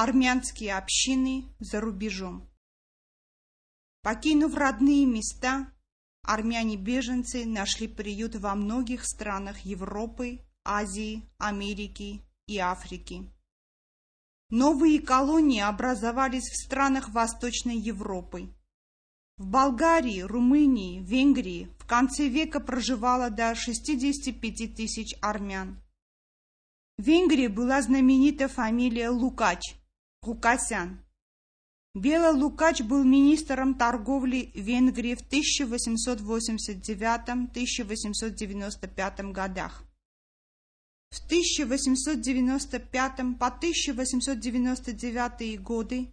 Армянские общины за рубежом. Покинув родные места, армяне-беженцы нашли приют во многих странах Европы, Азии, Америки и Африки. Новые колонии образовались в странах Восточной Европы. В Болгарии, Румынии, Венгрии в конце века проживало до 65 тысяч армян. В Венгрии была знаменита фамилия Лукач, Хукасян. Бела Лукач был министром торговли Венгрии в 1889-1895 годах. В 1895 по 1899 годы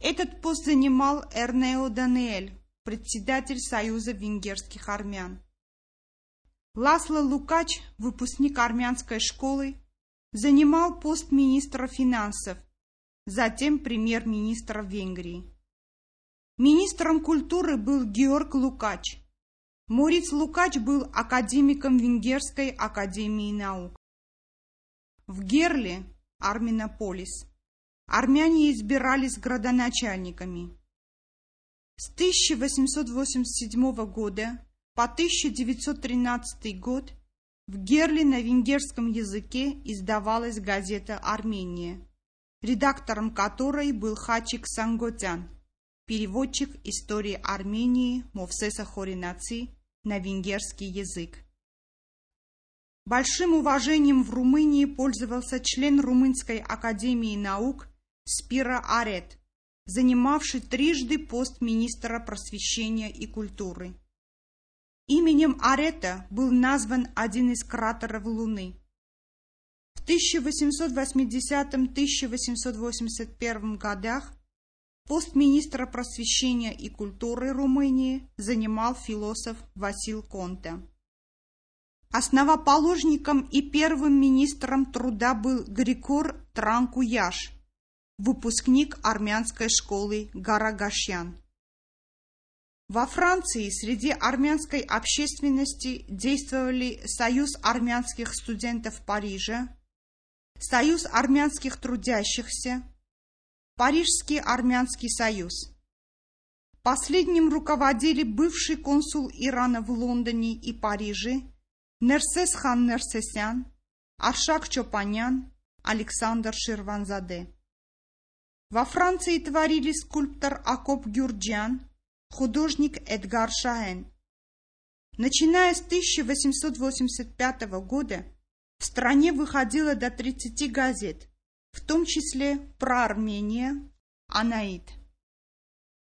этот пост занимал Эрнео Даниэль, председатель Союза венгерских армян. Ласло Лукач, выпускник армянской школы, занимал пост министра финансов, затем премьер-министра Венгрии. Министром культуры был Георг Лукач. Мориц Лукач был академиком Венгерской академии наук. В Герле, Арминополис, армяне избирались градоначальниками. С 1887 года по 1913 год в Герле на венгерском языке издавалась газета «Армения», редактором которой был Хачик Санготян, переводчик истории Армении Мовсеса Хоринаци на венгерский язык. Большим уважением в Румынии пользовался член Румынской академии наук Спира Арет, занимавший трижды пост министра просвещения и культуры. Именем Арета был назван один из кратеров Луны. В 1880-1881 годах пост министра просвещения и культуры Румынии занимал философ Васил Конте. Основоположником и первым министром труда был Григор Транкуяш, выпускник армянской школы Гарагашян. Во Франции среди армянской общественности действовали Союз армянских студентов Парижа, Союз армянских трудящихся, Парижский армянский союз. Последним руководили бывший консул Ирана в Лондоне и Париже Нерсес хан Нерсесян, Аршак Чопанян, Александр Ширванзаде. Во Франции творили скульптор Акоп Гюрджан, художник Эдгар Шаэн. Начиная с 1885 года в стране выходило до 30 газет, в том числе про Армения, Анаид.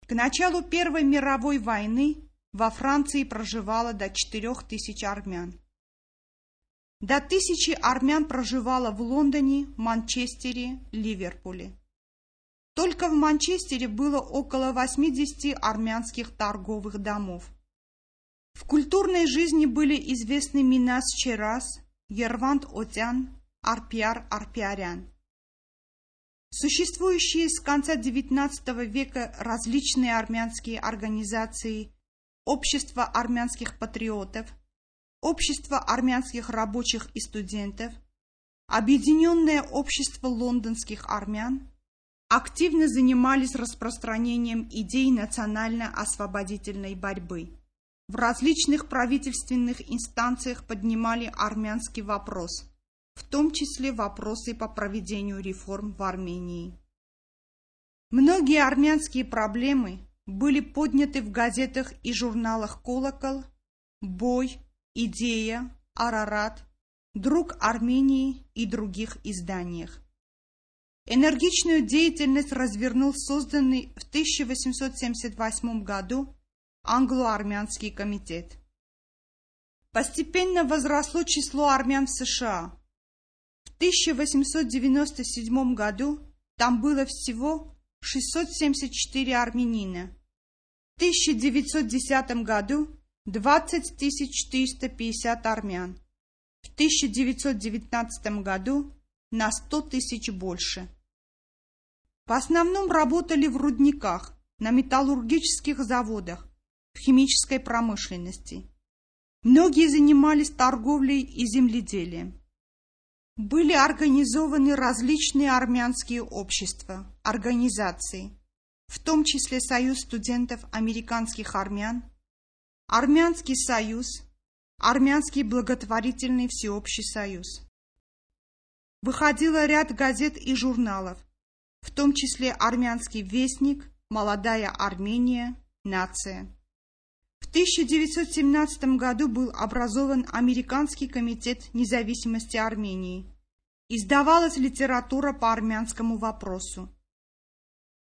К началу Первой мировой войны во Франции проживало до 4000 армян. До тысячи армян проживало в Лондоне, Манчестере, Ливерпуле. Только в Манчестере было около 80 армянских торговых домов. В культурной жизни были известны Минас Черас, Ервант Отян, Арпиар Арпиарян. Существующие с конца XIX века различные армянские организации, Общество армянских патриотов, Общество армянских рабочих и студентов, Объединенное общество лондонских армян активно занимались распространением идей национально-освободительной борьбы. В различных правительственных инстанциях поднимали армянский вопрос, в том числе вопросы по проведению реформ в Армении. Многие армянские проблемы были подняты в газетах и журналах «Колокол», «Бой», «Идея», «Арарат», «Друг Армении» и других изданиях. Энергичную деятельность развернул созданный в 1878 году Англо-Армянский комитет. Постепенно возросло число армян в США. В 1897 году там было всего 674 армянина. В 1910 году 20 450 армян. В 1919 году на 100 тысяч больше. В основном работали в рудниках, на металлургических заводах, химической промышленности. Многие занимались торговлей и земледелием. были организованы различные армянские общества, организации, в том числе Союз студентов американских армян, Армянский союз, Армянский благотворительный всеобщий союз. Выходило ряд газет и журналов, в том числе «Армянский вестник», «Молодая Армения», «Нация». В 1917 году был образован Американский комитет независимости Армении. Издавалась литература по армянскому вопросу.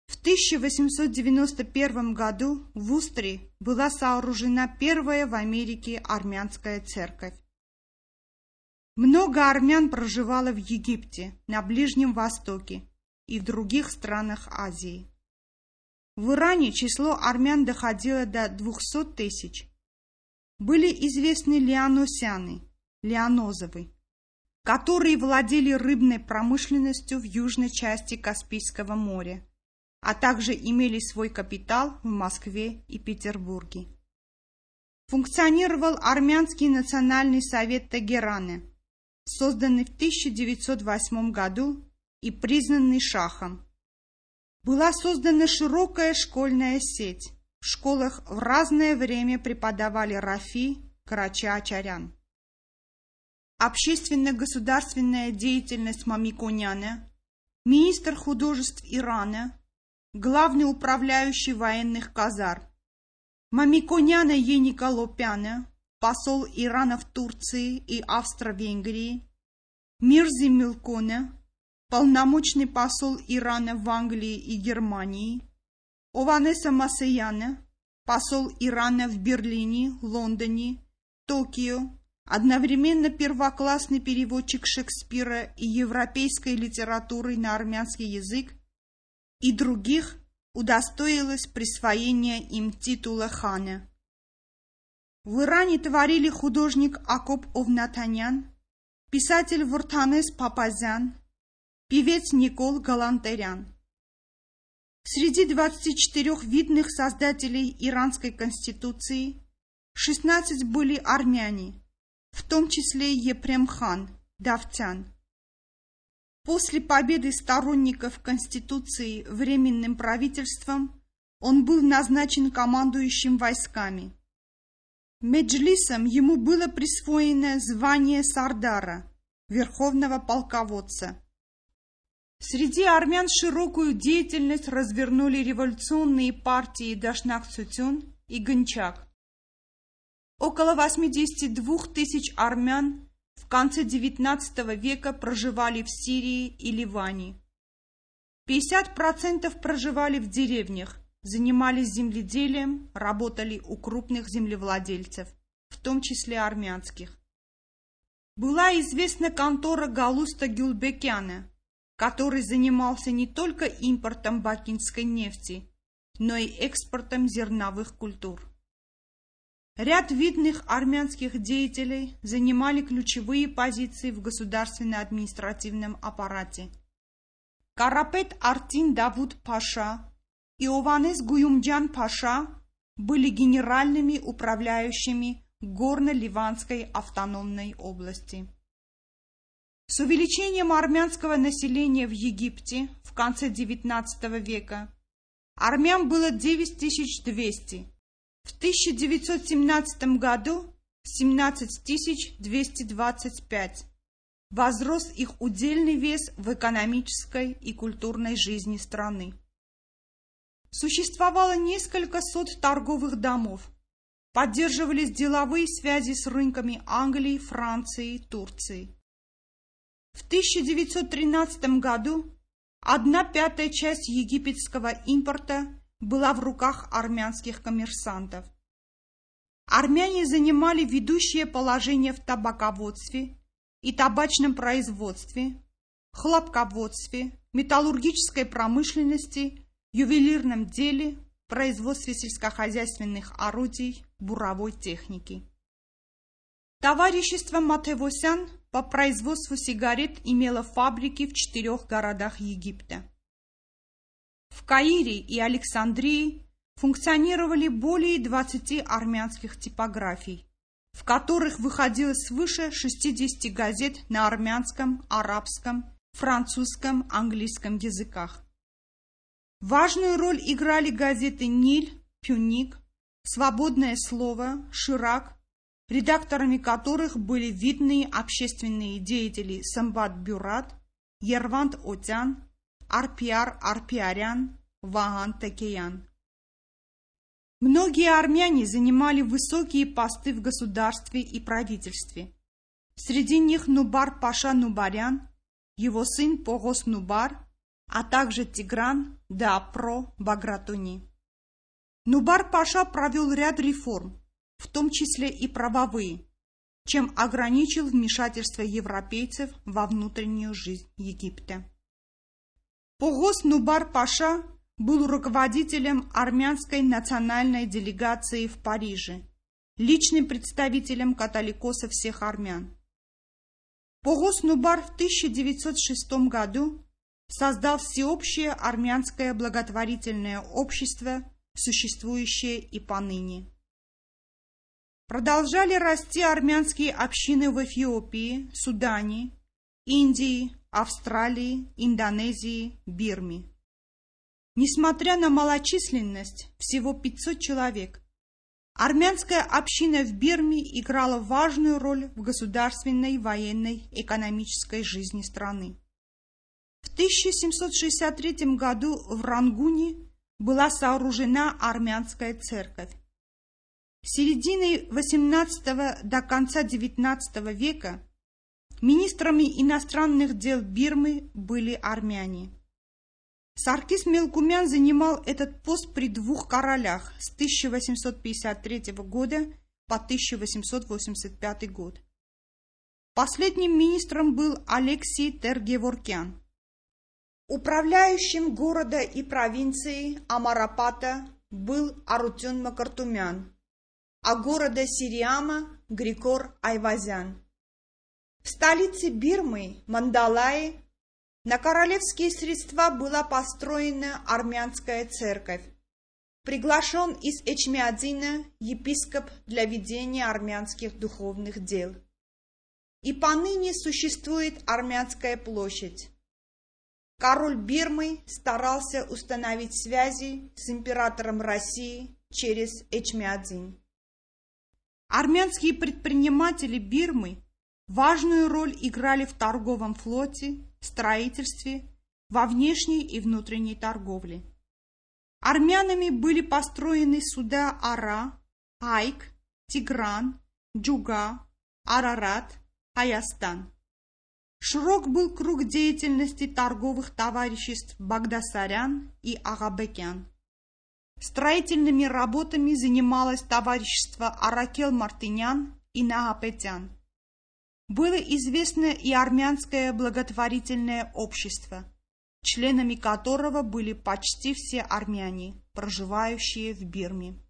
В 1891 году в Устре была сооружена первая в Америке армянская церковь. Много армян проживало в Египте, на Ближнем Востоке и в других странах Азии. В Иране число армян доходило до 200 тысяч. Были известны леоносяны, леонозовы, которые владели рыбной промышленностью в южной части Каспийского моря, а также имели свой капитал в Москве и Петербурге. Функционировал Армянский национальный совет Тегерана, созданный в 1908 году и признанный шахом была создана широкая школьная сеть. В школах в разное время преподавали Рафи, Карача-Ачарян. Общественно-государственная деятельность Мамиконяна, министр художеств Ирана, главный управляющий военных казар, Мамиконяна Ениколопяна, посол Ирана в Турции и Австро-Венгрии, Мирзи Милкона, полномочный посол Ирана в Англии и Германии, Ованеса Масаяна, посол Ирана в Берлине, Лондоне, Токио, одновременно первоклассный переводчик Шекспира и европейской литературы на армянский язык, и других удостоилось присвоения им титула хана. В Иране творили художник Акоп Овнатанян, писатель Вуртанес Папазян, певец Никол Галантерян. Среди 24 видных создателей иранской конституции 16 были армяне, в том числе Епремхан, Давтян. После победы сторонников Конституции Временным правительством он был назначен командующим войсками. Меджлисом ему было присвоено звание Сардара, верховного полководца. Среди армян широкую деятельность развернули революционные партии Дашнак-Цутюн и Гончак. Около 82 тысяч армян в конце XIX века проживали в Сирии и Ливане. 50% проживали в деревнях, занимались земледелием, работали у крупных землевладельцев, в том числе армянских. Была известна контора Галуста Гюлбекяна, который занимался не только импортом бакинской нефти, но и экспортом зерновых культур. Ряд видных армянских деятелей занимали ключевые позиции в государственно-административном аппарате. Карапет Артин Давуд Паша и Ованес Гуюмджан Паша были генеральными управляющими Горно-Ливанской автономной области. С увеличением армянского населения в Египте в конце XIX века армян было 9200, в 1917 году 17225. Возрос их удельный вес в экономической и культурной жизни страны. Существовало несколько сот торговых домов. Поддерживались деловые связи с рынками Англии, Франции, Турции. В 1913 году одна пятая часть египетского импорта была в руках армянских коммерсантов. Армяне занимали ведущее положение в табаководстве и табачном производстве, хлопководстве, металлургической промышленности, ювелирном деле, производстве сельскохозяйственных орудий, буровой техники. Товарищество Матевосян по производству сигарет имела фабрики в четырех городах Египта. В Каире и Александрии функционировали более 20 армянских типографий. в которых выходило свыше 60 газет на армянском, арабском, французском, английском языках. Важную роль играли газеты «Ниль», «Пюник», «Свободное слово», «Ширак», редакторами которых были видные общественные деятели Самбат Бюрат, Ервант Отян, Арпиар Арпиарян, Ваган Такеян. Многие армяне занимали высокие посты в государстве и правительстве. Среди них Нубар Паша Нубарян, его сын Погос Нубар, а также Тигран Даапро Багратуни. Нубар Паша провел ряд реформ, в том числе и правовые, чем ограничил вмешательство европейцев во внутреннюю жизнь Египта. Погос Нубар Паша был руководителем армянской национальной делегации в Париже, личным представителем католикоса всех армян. Погос Нубар в 1906 году создал всеобщее армянское благотворительное общество, существующее и поныне. Продолжали расти армянские общины в Эфиопии, Судане, Индии, Австралии, Индонезии, Бирме. Несмотря на малочисленность, всего 500 человек, армянская община в Бирме играла важную роль в государственной, военной, экономической жизни страны. В 1763 году в Рангуне была сооружена армянская церковь. С середины XVIII до конца XIX века министрами иностранных дел Бирмы были армяне. Саркис Мелкумян занимал этот пост при двух королях с 1853 года по 1885 год. Последним министром был Алексей Тергеворкян. Управляющим города и провинцией Амарапата был Арутюн Макартумян, а города Сириама – Григор Айвазян. В столице Бирмы, Мандалае, на королевские средства была построена армянская церковь. Приглашен из Эчмиадзина епископ для ведения армянских духовных дел. И поныне существует армянская площадь. Король Бирмы старался установить связи с императором России через Эчмиадзин. Армянские предприниматели Бирмы важную роль играли в торговом флоте, строительстве, во внешней и внутренней торговле. Армянами были построены суда Ара, Айк, Тигран, Джуга, Арарат, Аястан. Широк был круг деятельности торговых товариществ Багдасарян и Агабекян. Строительными работами занималось товарищество Аракел Мартынян и Нагапетян. Было известно и армянское благотворительное общество, членами которого были почти все армяне, проживающие в Бирме.